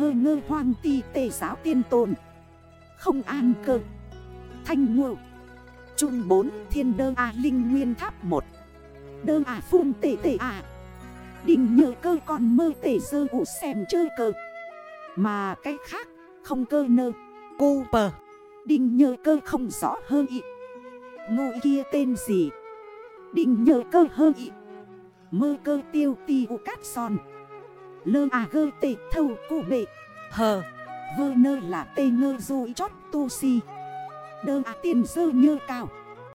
hơ ngơ hoang ti tề giáo tiên tồn. Không an cơ. Thanh ngộ. Trung 4 thiên đơ A linh nguyên tháp 1 Đơ A phun tệ tệ A. Đình nhờ cơ còn mơ tể dơ ủ xem chơi cơ. Mà cái khác, không cơ nơ. Cô bờ Đình nhờ cơ không rõ hơn ị Ngô kia tên gì? Đình nhờ cơ hơn ị Mơ cơ tiêu ti u cát son. Lơ à gơ tệ thâu cụ bệ. Hờ, Vơ nơ là tê ngơ dùi chót tu si. Đơ à tiền dơ nhơ cao.